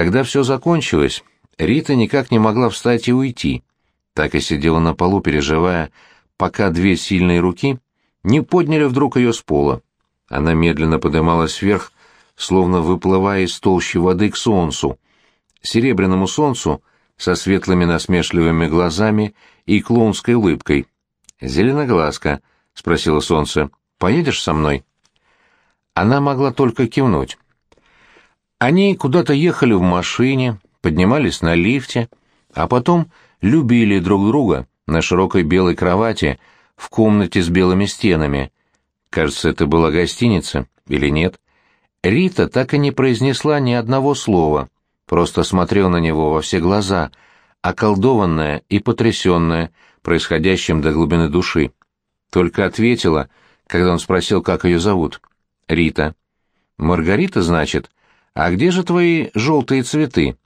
Когда все закончилось, Рита никак не могла встать и уйти. Так и сидела на полу, переживая, пока две сильные руки не подняли вдруг ее с пола. Она медленно подымалась вверх, словно выплывая из толщи воды к солнцу, серебряному солнцу со светлыми насмешливыми глазами и клоунской улыбкой. «Зеленоглазка», — спросила солнце, — «поедешь со мной?» Она могла только кивнуть. Они куда-то ехали в машине, поднимались на лифте, а потом любили друг друга на широкой белой кровати в комнате с белыми стенами. Кажется, это была гостиница, или нет? Рита так и не произнесла ни одного слова, просто смотрела на него во все глаза, околдованная и потрясенная происходящим до глубины души. Только ответила, когда он спросил, как ее зовут. «Рита». «Маргарита, значит? А где же твои желтые цветы?»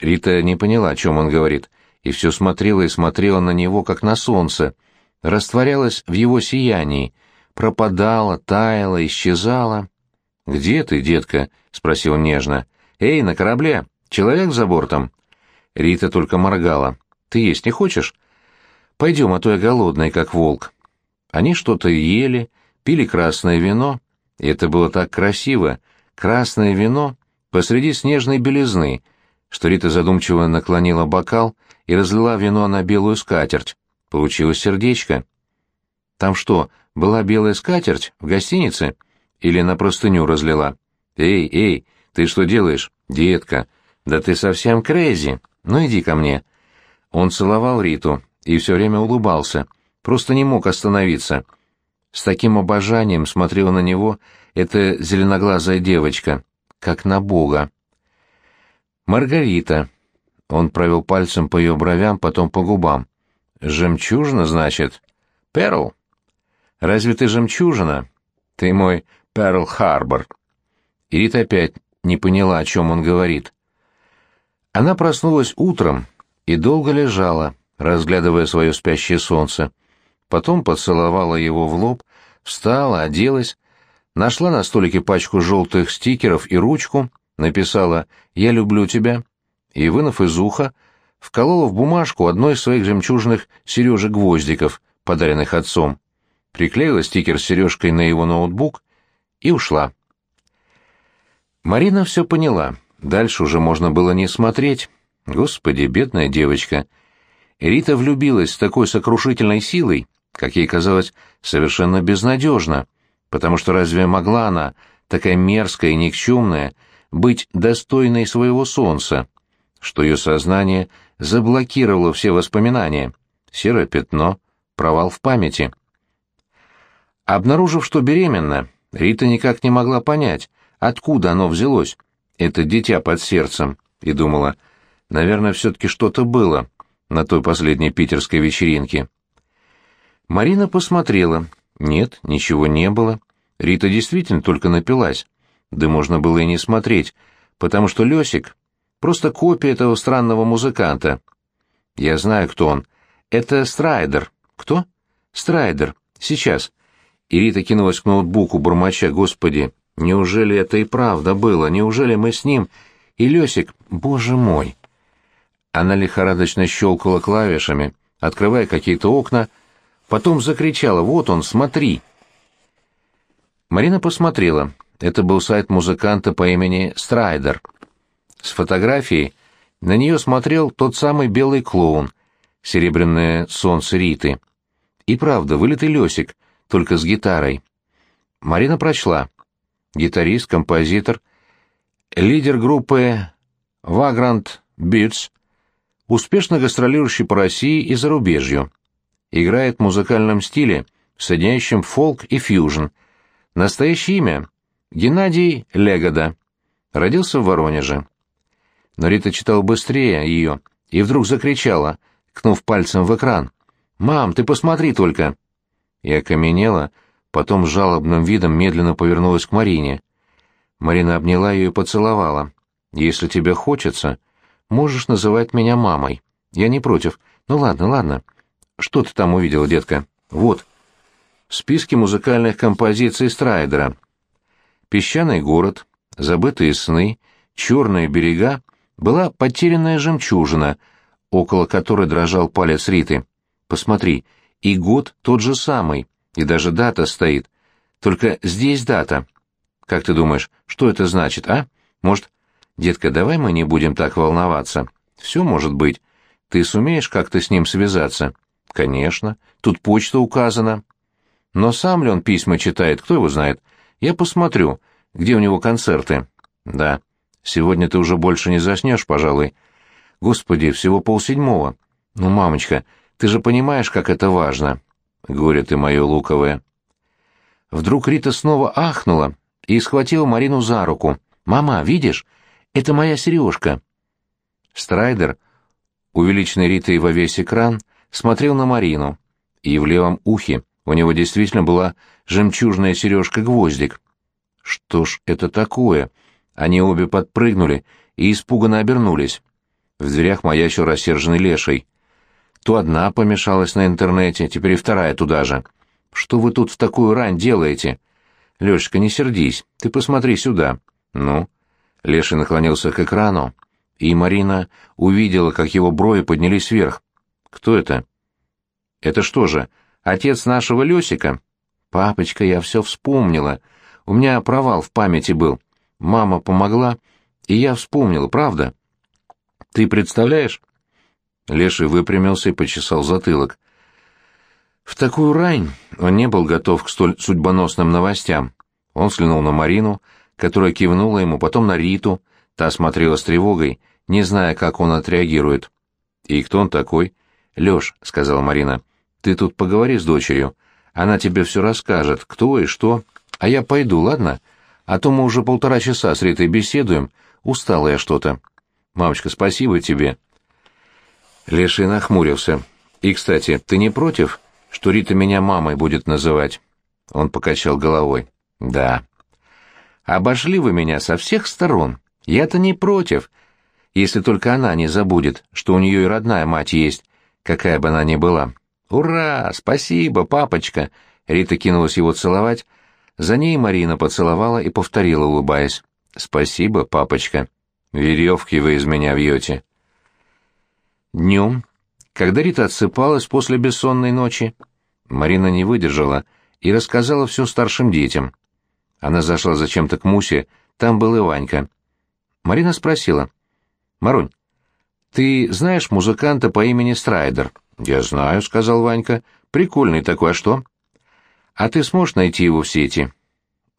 Рита не поняла, о чем он говорит, и все смотрела и смотрела на него, как на солнце, растворялась в его сиянии, пропадала, таяла, исчезала. «Где ты, детка?» — спросил нежно. «Эй, на корабле! Человек за бортом!» Рита только моргала. «Ты есть не хочешь?» «Пойдем, а то я голодная, как волк». Они что-то ели, пили красное вино, и это было так красиво, красное вино посреди снежной белизны, что Рита задумчиво наклонила бокал и разлила вино на белую скатерть. Получилось сердечко. «Там что, была белая скатерть в гостинице?» Или на простыню разлила? «Эй, эй, ты что делаешь, детка? Да ты совсем крейзи. Ну иди ко мне». Он целовал Риту и все время улыбался, просто не мог остановиться. С таким обожанием смотрела на него эта зеленоглазая девочка, как на бога. «Маргарита». Он провел пальцем по ее бровям, потом по губам. «Жемчужина, значит?» «Перл?» «Разве ты жемчужина?» «Ты мой Перл-Харбор». И Рита опять не поняла, о чем он говорит. Она проснулась утром и долго лежала, разглядывая свое спящее солнце. Потом поцеловала его в лоб, встала, оделась, нашла на столике пачку желтых стикеров и ручку, написала «Я люблю тебя» и, вынув из уха, вколола в бумажку одной из своих жемчужных сережек-гвоздиков, подаренных отцом, приклеила стикер с сережкой на его ноутбук и ушла. Марина все поняла. Дальше уже можно было не смотреть. Господи, бедная девочка. Рита влюбилась с такой сокрушительной силой, как ей казалось, совершенно безнадежно, потому что разве могла она, такая мерзкая и никчемная, быть достойной своего солнца, что ее сознание заблокировало все воспоминания, серое пятно, провал в памяти. Обнаружив, что беременна, Рита никак не могла понять, откуда оно взялось, это дитя под сердцем, и думала, наверное, все-таки что-то было на той последней питерской вечеринке. Марина посмотрела. Нет, ничего не было. Рита действительно только напилась. Да можно было и не смотреть, потому что Лесик — просто копия этого странного музыканта. Я знаю, кто он. Это Страйдер. Кто? Страйдер. Сейчас. И Рита кинулась к ноутбуку, бормоча, «Господи, неужели это и правда было? Неужели мы с ним? И Лёсик, боже мой!» Она лихорадочно щелкала клавишами, открывая какие-то окна, потом закричала, «Вот он, смотри!» Марина посмотрела. Это был сайт музыканта по имени Страйдер. С фотографией на нее смотрел тот самый белый клоун, серебряное солнце Риты. И правда, вылитый Лёсик, только с гитарой. Марина прочла. Гитарист, композитор, лидер группы Vagrant Beats, успешно гастролирующий по России и зарубежью. Играет в музыкальном стиле, соединяющем фолк и фьюжн. Настоящее имя — Геннадий Легода. Родился в Воронеже. Но Рита читала быстрее ее и вдруг закричала, кнув пальцем в экран. «Мам, ты посмотри только!» и окаменела, потом с жалобным видом медленно повернулась к Марине. Марина обняла ее и поцеловала. «Если тебе хочется, можешь называть меня мамой. Я не против. Ну ладно, ладно. Что ты там увидела, детка? Вот. В списке музыкальных композиций Страйдера. «Песчаный город», «Забытые сны», «Черные берега» была потерянная жемчужина, около которой дрожал палец Риты. Посмотри, и год тот же самый, и даже дата стоит. Только здесь дата. Как ты думаешь, что это значит, а? Может, детка, давай мы не будем так волноваться. Все может быть. Ты сумеешь как-то с ним связаться? Конечно. Тут почта указана. Но сам ли он письма читает, кто его знает? Я посмотрю, где у него концерты. Да. Сегодня ты уже больше не заснешь, пожалуй. Господи, всего полседьмого. Ну, мамочка, ты же понимаешь, как это важно. Горе ты мое луковое. Вдруг Рита снова ахнула и схватила Марину за руку. «Мама, видишь? Это моя сережка». Страйдер, увеличенный Ритой во весь экран, смотрел на Марину, и в левом ухе у него действительно была жемчужная сережка-гвоздик. Что ж это такое? Они обе подпрыгнули и испуганно обернулись. В дверях маячил рассерженный леший. То одна помешалась на интернете, теперь и вторая туда же. «Что вы тут в такую рань делаете?» «Лешечка, не сердись, ты посмотри сюда». «Ну?» Леший наклонился к экрану, и Марина увидела, как его брови поднялись вверх. «Кто это?» «Это что же, отец нашего Лесика?» «Папочка, я все вспомнила. У меня провал в памяти был. Мама помогла, и я вспомнил, правда? Ты представляешь? Леший выпрямился и почесал затылок. В такую рань он не был готов к столь судьбоносным новостям. Он взглянул на Марину, которая кивнула ему, потом на Риту, та смотрела с тревогой, не зная, как он отреагирует. «И кто он такой?» «Лёш», — сказала Марина, — «ты тут поговори с дочерью. Она тебе все расскажет, кто и что. А я пойду, ладно? А то мы уже полтора часа с Ритой беседуем, устала я что-то. Мамочка, спасибо тебе. Леший нахмурился. И, кстати, ты не против, что Рита меня мамой будет называть? Он покачал головой. Да. Обошли вы меня со всех сторон. Я-то не против, если только она не забудет, что у нее и родная мать есть, какая бы она ни была. Ура! Спасибо, папочка! Рита кинулась его целовать, за ней Марина поцеловала и повторила, улыбаясь. «Спасибо, папочка. Веревки вы из меня вьете». Днем, когда Рита отсыпалась после бессонной ночи, Марина не выдержала и рассказала все старшим детям. Она зашла зачем-то к Мусе, там был и Ванька. Марина спросила. «Марунь, ты знаешь музыканта по имени Страйдер?» «Я знаю», — сказал Ванька. «Прикольный такой, а что?» А ты сможешь найти его в сети?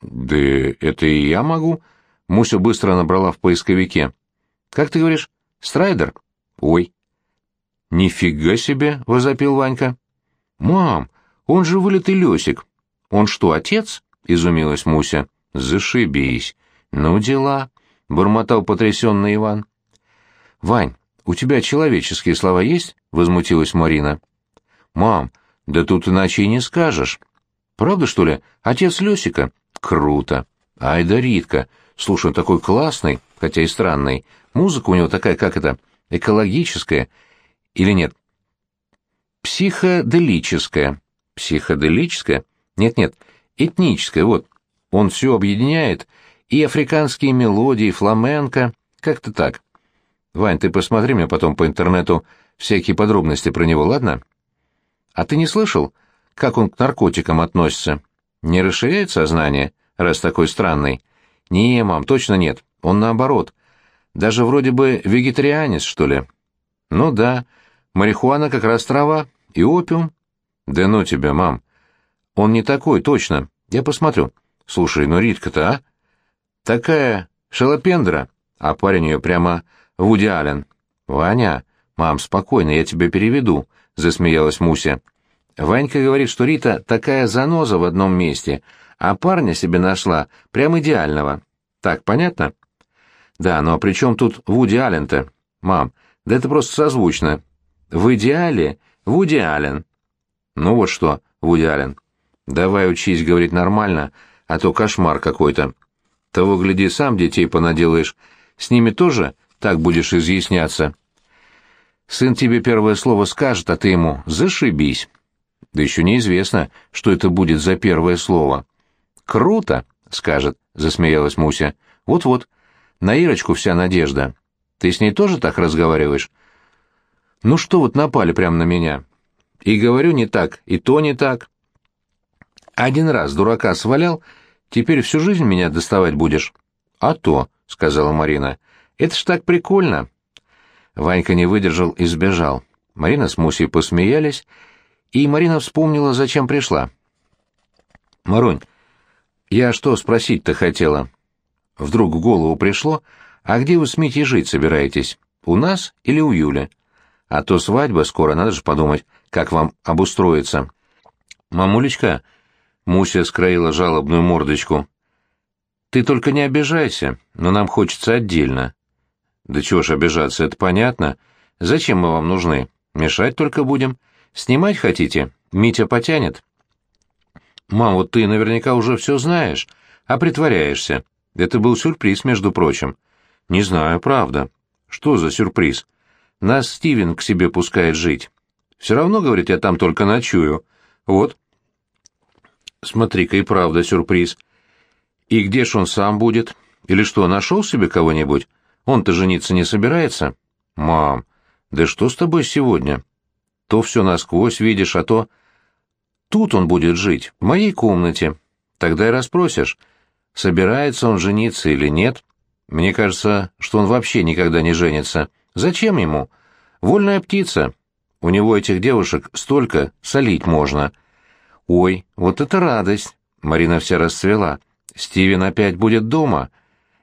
Да это и я могу. Муся быстро набрала в поисковике. Как ты говоришь? Страйдер? Ой. Нифига себе, возопил Ванька. Мам, он же вылитый Лёсик. Он что, отец? Изумилась Муся. Зашибись. Ну дела, бормотал потрясенный Иван. Вань, у тебя человеческие слова есть? Возмутилась Марина. Мам, да тут иначе и не скажешь. Правда, что ли? Отец Лёсика? Круто. Ай да Ритка. Слушай, он такой классный, хотя и странный. Музыка у него такая, как это, экологическая. Или нет? Психоделическая. Психоделическая? Нет-нет, этническая, вот. Он все объединяет. И африканские мелодии, фламенко. Как-то так. Вань, ты посмотри мне потом по интернету всякие подробности про него, ладно? А ты не слышал? как он к наркотикам относится. Не расширяет сознание, раз такой странный? Не, мам, точно нет. Он наоборот. Даже вроде бы вегетарианец, что ли. Ну да, марихуана как раз трава. И опиум. Да ну тебя, мам. Он не такой, точно. Я посмотрю. Слушай, ну Ритка-то, а? Такая шалопендра. А парень ее прямо Вуди Аллен. Ваня, мам, спокойно, я тебе переведу, засмеялась Муся. Ванька говорит, что Рита такая заноза в одном месте, а парня себе нашла, прям идеального. Так, понятно? Да, но при чем тут Вуди Аллен-то? Мам, да это просто созвучно. В идеале Вуди Аллен. Ну вот что, Вуди Аллен, давай учись говорить нормально, а то кошмар какой-то. Того, гляди, сам детей понаделаешь. С ними тоже так будешь изъясняться. Сын тебе первое слово скажет, а ты ему «зашибись». Да еще неизвестно, что это будет за первое слово. «Круто!» — скажет, — засмеялась Муся. «Вот-вот, на Ирочку вся надежда». Ты с ней тоже так разговариваешь? Ну что вот напали прямо на меня? И говорю не так, и то не так. Один раз дурака свалял, теперь всю жизнь меня доставать будешь. А то, — сказала Марина, — это ж так прикольно. Ванька не выдержал и сбежал. Марина с Мусей посмеялись, и Марина вспомнила, зачем пришла. «Марунь, я что спросить-то хотела?» Вдруг в голову пришло, а где вы с Митей жить собираетесь? У нас или у Юли? А то свадьба скоро, надо же подумать, как вам обустроиться. Мамулечка, Муся скроила жалобную мордочку. Ты только не обижайся, но нам хочется отдельно. Да чего ж обижаться, это понятно. Зачем мы вам нужны? Мешать только будем. Снимать хотите? Митя потянет. Мам, вот ты наверняка уже все знаешь, а притворяешься. Это был сюрприз, между прочим. Не знаю, правда. Что за сюрприз? Нас Стивен к себе пускает жить. Все равно, говорит, я там только ночую. Вот. Смотри-ка и правда сюрприз. И где ж он сам будет? Или что, нашел себе кого-нибудь? Он-то жениться не собирается? Мам, да что с тобой сегодня? То все насквозь видишь, а то... Тут он будет жить, в моей комнате. Тогда и расспросишь, собирается он жениться или нет. Мне кажется, что он вообще никогда не женится. Зачем ему? Вольная птица. У него этих девушек столько, солить можно. Ой, вот это радость. Марина вся расцвела. Стивен опять будет дома.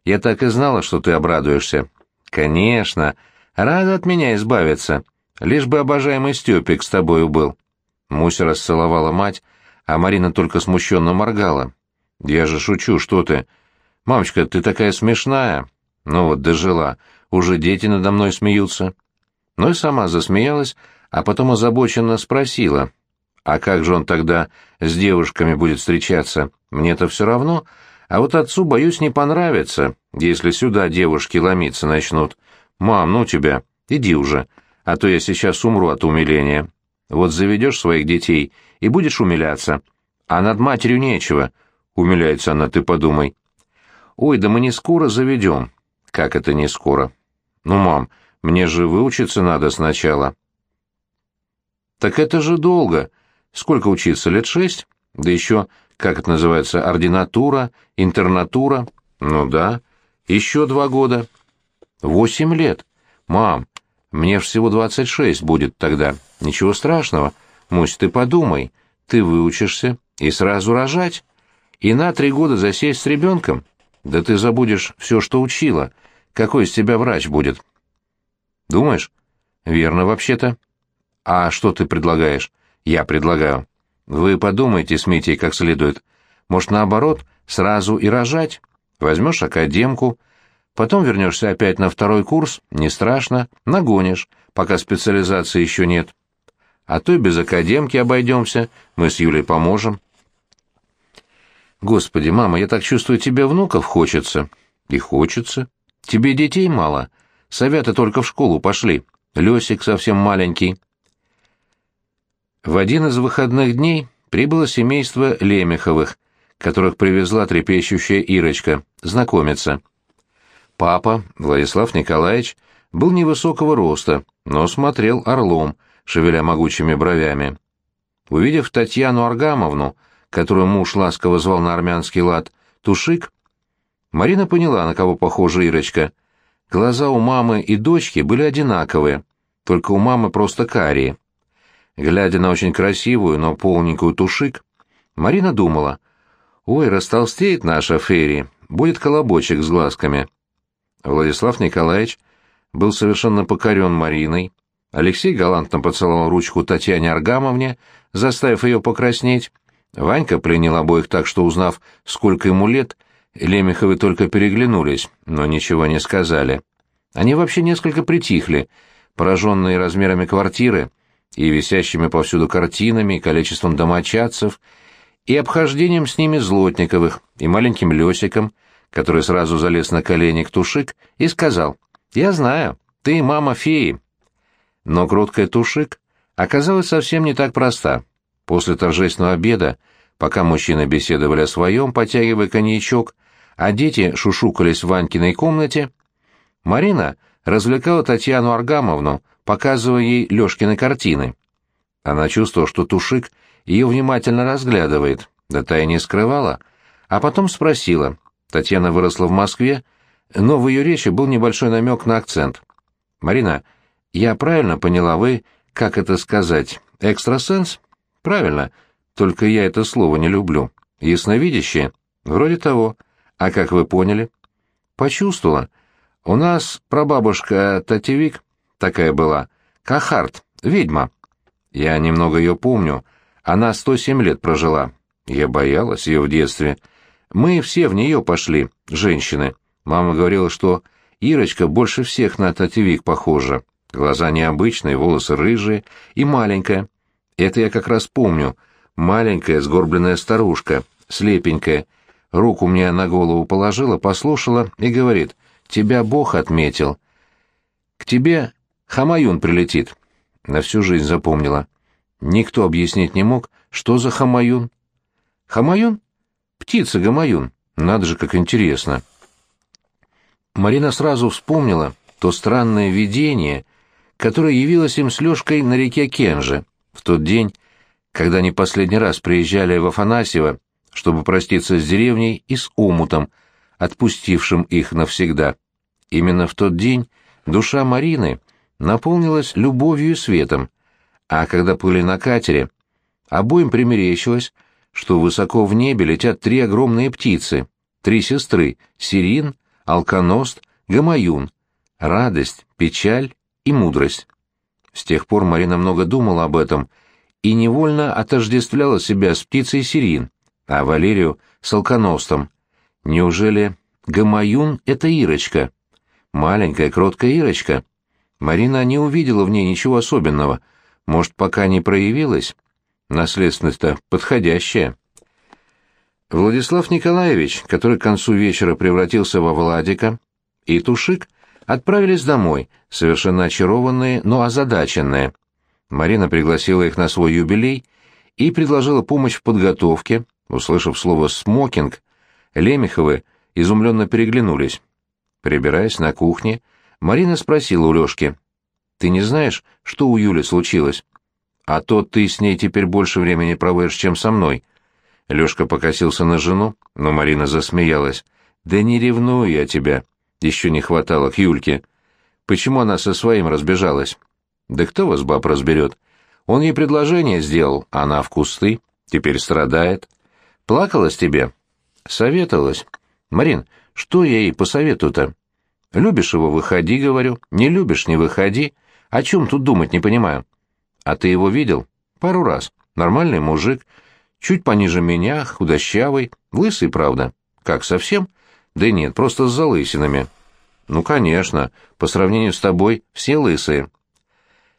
Я так и знала, что ты обрадуешься. Конечно. Рада от меня избавиться. Лишь бы обожаемый Степик с тобою был. Муся расцеловала мать, а Марина только смущенно моргала. «Я же шучу, что ты...» «Мамочка, ты такая смешная!» «Ну вот, дожила. Уже дети надо мной смеются». Ну и сама засмеялась, а потом озабоченно спросила. «А как же он тогда с девушками будет встречаться? Мне-то все равно. А вот отцу, боюсь, не понравится, если сюда девушки ломиться начнут. Мам, ну тебя, иди уже, а то я сейчас умру от умиления. Вот заведешь своих детей и будешь умиляться. А над матерью нечего». Умиляется она, ты подумай. Ой, да мы не скоро заведем. Как это не скоро? Ну, мам, мне же выучиться надо сначала. Так это же долго. Сколько учиться, лет шесть? Да еще, как это называется, ординатура, интернатура? Ну да, еще два года. Восемь лет. Мам, мне ж всего двадцать шесть будет тогда. Ничего страшного. Мусь, ты подумай. Ты выучишься и сразу рожать. И на три года засесть с ребенком? Да ты забудешь все, что учила. Какой из тебя врач будет? Думаешь? Верно, вообще-то. А что ты предлагаешь? Я предлагаю. Вы подумайте с Митей как следует. Может, наоборот, сразу и рожать? Возьмешь академку, потом вернешься опять на второй курс, не страшно, нагонишь, пока специализации еще нет. А то и без академки обойдемся, мы с Юлей поможем. Господи, мама, я так чувствую, тебе внуков хочется. И хочется. Тебе детей мало. Советы только в школу пошли. Лёсик совсем маленький. В один из выходных дней прибыло семейство Лемеховых, которых привезла трепещущая Ирочка, знакомиться. Папа, Владислав Николаевич, был невысокого роста, но смотрел орлом, шевеля могучими бровями. Увидев Татьяну Аргамовну, которую муж ласково звал на армянский лад, Тушик, Марина поняла, на кого похожа Ирочка. Глаза у мамы и дочки были одинаковые, только у мамы просто карие. Глядя на очень красивую, но полненькую Тушик, Марина думала, «Ой, растолстеет наша Ферри, будет колобочек с глазками». Владислав Николаевич был совершенно покорен Мариной. Алексей галантно поцеловал ручку Татьяне Аргамовне, заставив ее покраснеть, Ванька принял обоих так, что, узнав, сколько ему лет, Лемеховы только переглянулись, но ничего не сказали. Они вообще несколько притихли, пораженные размерами квартиры и висящими повсюду картинами, количеством домочадцев, и обхождением с ними Злотниковых, и маленьким Лесиком, который сразу залез на колени к Тушик и сказал, «Я знаю, ты мама феи». Но кроткая Тушик оказалась совсем не так проста. После торжественного обеда, пока мужчины беседовали о своем, потягивая коньячок, а дети шушукались в Ванькиной комнате, Марина развлекала Татьяну Аргамовну, показывая ей Лёшкины картины. Она чувствовала, что Тушик ее внимательно разглядывает, да та и не скрывала, а потом спросила. Татьяна выросла в Москве, но в ее речи был небольшой намек на акцент. «Марина, я правильно поняла, вы, как это сказать, экстрасенс?» «Правильно, только я это слово не люблю. Ясновидящее? Вроде того. А как вы поняли?» «Почувствовала. У нас прабабушка Татевик такая была, Кахарт, ведьма. Я немного ее помню. Она 107 лет прожила. Я боялась ее в детстве. Мы все в нее пошли, женщины. Мама говорила, что Ирочка больше всех на Татевик похожа. Глаза необычные, волосы рыжие и маленькая. Это я как раз помню. Маленькая сгорбленная старушка, слепенькая. Руку мне на голову положила, послушала и говорит, «Тебя Бог отметил. К тебе Хамаюн прилетит». На всю жизнь запомнила. Никто объяснить не мог, что за Хамаюн. Хамаюн? Птица Гамаюн. Надо же, как интересно. Марина сразу вспомнила то странное видение, которое явилось им с Лёшкой на реке Кенже в тот день, когда они последний раз приезжали в Афанасьево, чтобы проститься с деревней и с омутом, отпустившим их навсегда. Именно в тот день душа Марины наполнилась любовью и светом, а когда плыли на катере, обоим примерещилось, что высоко в небе летят три огромные птицы, три сестры — Сирин, Алконост, Гамаюн, радость, печаль и мудрость. С тех пор Марина много думала об этом и невольно отождествляла себя с птицей Сирин, а Валерию — с Алконостом. Неужели Гамаюн — это Ирочка? Маленькая, кроткая Ирочка. Марина не увидела в ней ничего особенного, может, пока не проявилась. Наследственность-то подходящая. Владислав Николаевич, который к концу вечера превратился во Владика, и Тушик отправились домой, совершенно очарованные, но озадаченные. Марина пригласила их на свой юбилей и предложила помощь в подготовке. Услышав слово «смокинг», Лемеховы изумленно переглянулись. Прибираясь на кухне, Марина спросила у Лёшки, «Ты не знаешь, что у Юли случилось? А то ты с ней теперь больше времени проводишь, чем со мной». Лёшка покосился на жену, но Марина засмеялась. «Да не ревную я тебя. Еще не хватало к Юльке. Почему она со своим разбежалась?» «Да кто вас, баб, разберет? Он ей предложение сделал, а она в кусты. Теперь страдает. Плакалась тебе?» «Советовалась. Марин, что я ей посоветую-то? Любишь его, выходи, говорю. Не любишь, не выходи. О чем тут думать, не понимаю. А ты его видел? Пару раз. Нормальный мужик, Чуть пониже меня, худощавый, лысый, правда. Как, совсем? Да нет, просто с залысинами. Ну, конечно, по сравнению с тобой все лысые.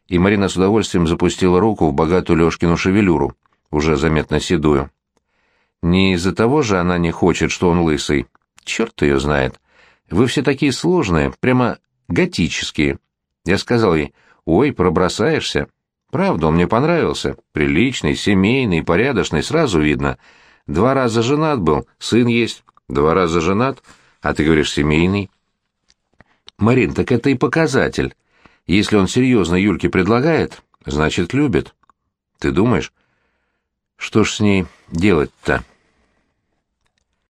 И Марина с удовольствием запустила руку в богатую Лёшкину шевелюру, уже заметно седую. Не из-за того же она не хочет, что он лысый. Черт ее знает. Вы все такие сложные, прямо готические. Я сказал ей, ой, пробросаешься. Правда, он мне понравился. Приличный, семейный, порядочный, сразу видно. Два раза женат был, сын есть. Два раза женат, а ты говоришь семейный. Марин, так это и показатель. Если он серьезно Юльке предлагает, значит, любит. Ты думаешь? Что ж с ней делать-то?